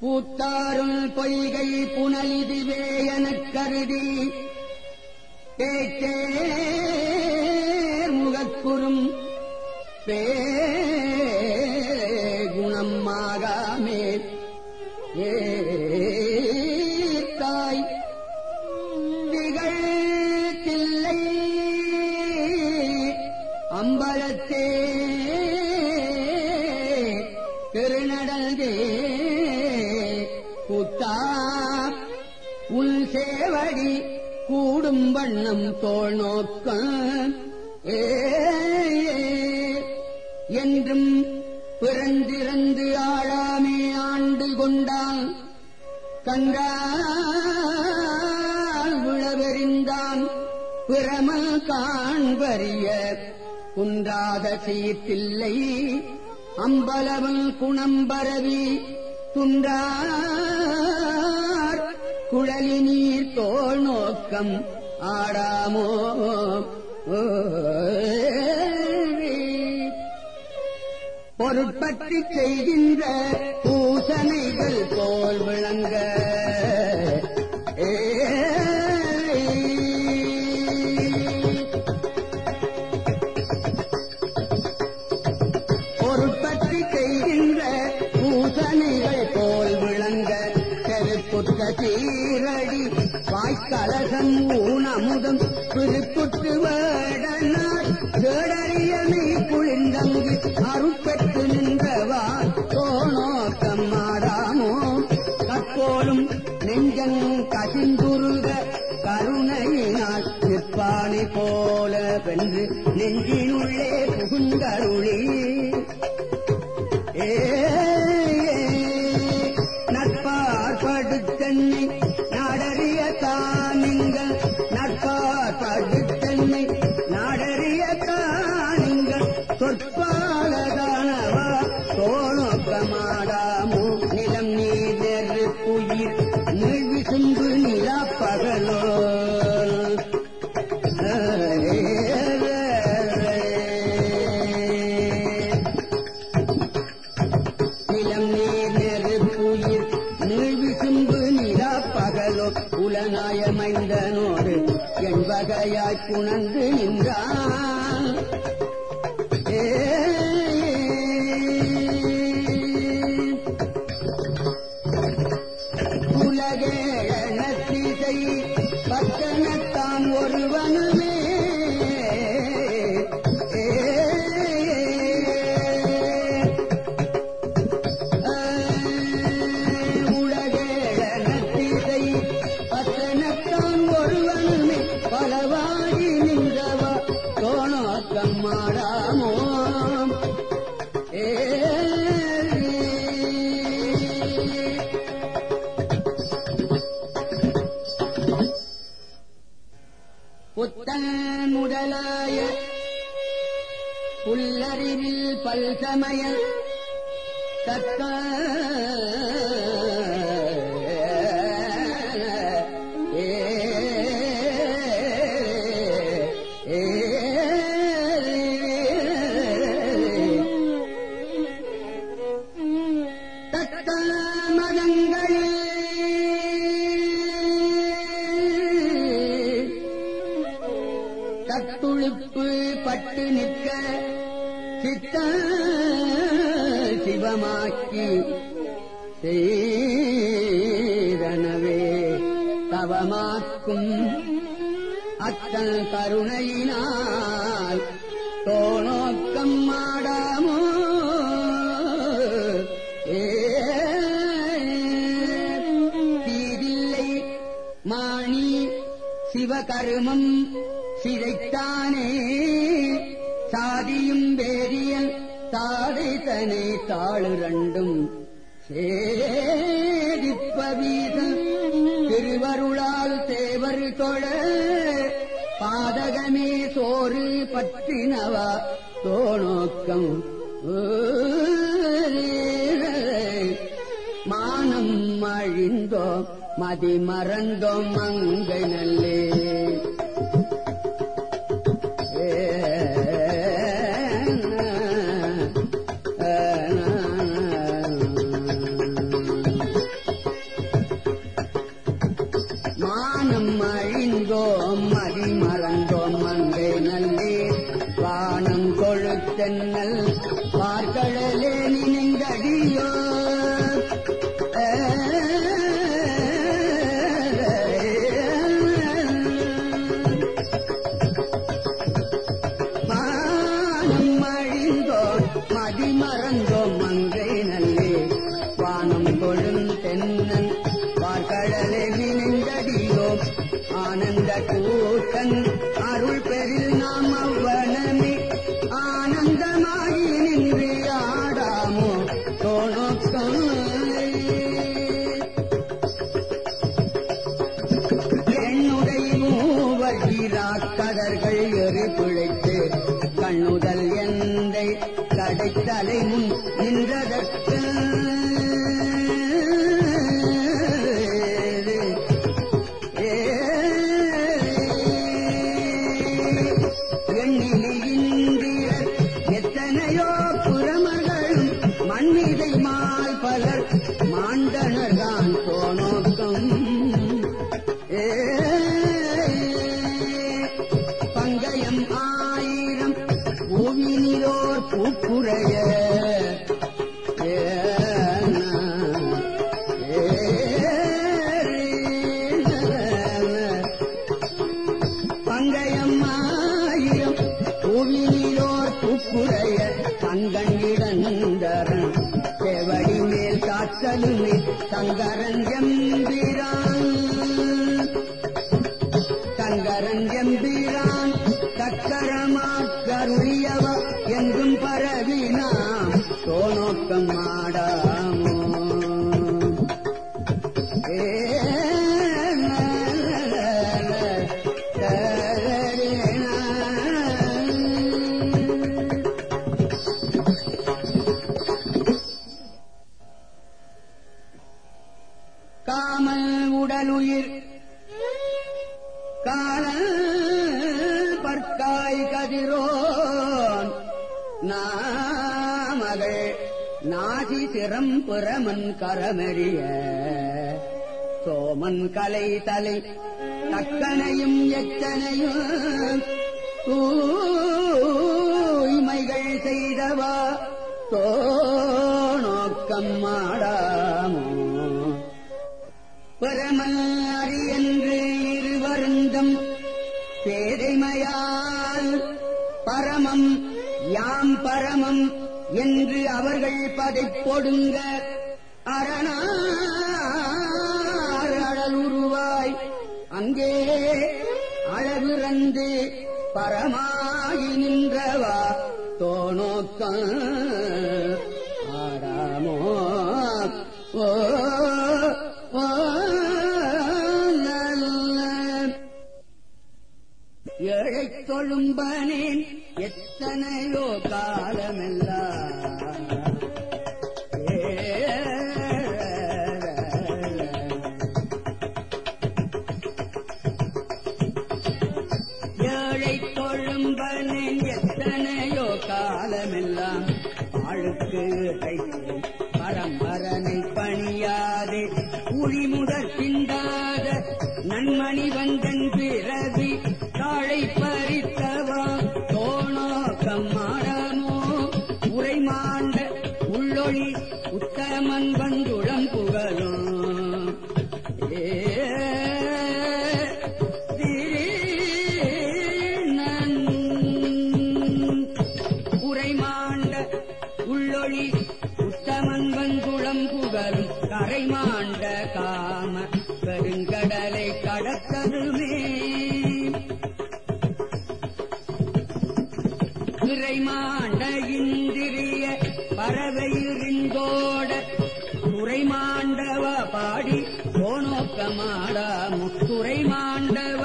பூத்தாருள் பொய்கை புனலிதுவே எனக் கருதி பேச்சே கூடும் வண்ணம் தோல் நோக்க. என்றும் பிறந்திறந்து ஆழாமே ஆண்டு கொண்டான். கண்டால் விழவெறிந்தான் பிரம காண்பறிய. குன்றாத சீர்த்தில்லை அம்பலவன் குணம்பரவி துன்றார் குழலி நீர் தோல் நோக்கம் ஆடாமோ? பொருட்பற்றி செய்கின்ற பூசனைகள் சீரடி வாய்க்கலகம் ஊனமுதம் பிரிப்புற்று வேடனார். தேடறியமை குளிர்ந்தங்கு அருட்பெற்று நின்றவா தோணோக்கம் மாறாமோ? தற்போலும் நெஞ்சங் கசிந்துருக கருணையினால் நிற்பானை போல வென்று நெஞ்சினுள்ளே புகுந்தருளி. ஏ தானிங்கள் சொற்பாலதானவா தோணோக்கமாடாமோ நிலம் நீர் நெருப்புயிர் நீழ்வி சிந்து நிலா பகலோ நிலம் நீர் நெருப்புயிர் நீழ்வி சிம்பு நிலா பகலோ உலநாயமைந்தனோடு என் வகையாய் புணர்ந்து நின்றான். உலகேழத்திசை பத்தனத்தான் ஒருவனுமே. ஏ. உலகேழத்திசை பத்தனத்தான் ஒருவனுமே. பலவாகி நின்றவா. தோணோக்கம் முதலாய உள்ளறிவில் பல்சமய தத்த சித்த சிவமாக்கி செய்தனவே தவமாக்கும் அத்தன் கருணையினால் தோணோக்கம் மாடாமோ ஏதில்லை மாணி சிவகருமம் சிதைத்தானே? சாதியும் வேதியல் தாடைத்தனை தாழு ரெண்டும். சேதிப்பவீதம் திருவருளால் தேவர் தொழ. பாதகமே சோறு பற்றினவா தோணோக்கம் மானம் அழிந்தோம் மதி மறந்தோம் மங்கை நல்லே. மறிந்தோம் மதி மறந்தோம் மங்கை நல்லே வானம் கொழுத்தென்னல் பார்க்கடலே நினைந்தடியோ. ஆனந்த கூட்டன் அருள் பெரில் நாம் அவ்வனமே. ஆனந்தமாகி நின்று ஆடாமோ தோணோக்கம் என்னுடைய மூவகிரா கதர்கள் எறி பிழைத்து கண்ணுதல் எந்தை கடைத்தலை முன் நின்றதற்கு You. மேல் காத்தலுமே சங்கரன் எம்பிரான் பற்காய் கதிரோன். நாமகள் நாசி திறம் புறமன் கரமெறிய சோமன் கலை தலை தக்கனையும் எத்தனையும் தூய்மைகள் செய்தவா தோணோக்கம் மாடாமோ பரமாரி என்று பரமம் என்று அவர்கள் பதைப்பொடுங்க அரணார் உருவாய். அங்கே அளவிறந்து பரமாகி நின்றவா. தோணோக்கம் ஆடாமோ. ஓ ஓ, நல்ல. ஏழைத் தொழும்பனேன் எத்தனையோ காலமெல்லாம் உத்தமன் வந்துடம் புகழும். ஏ உரைமாண்ட உள்ளொளி உத்தமன் வந்துளம் புகழும். கரைமாண்ட காம பெருங்கடலை கடத்ததுமே. இறைமாண்ட பாடி போனோக்கமாடா முத்துரை மாண்டவ.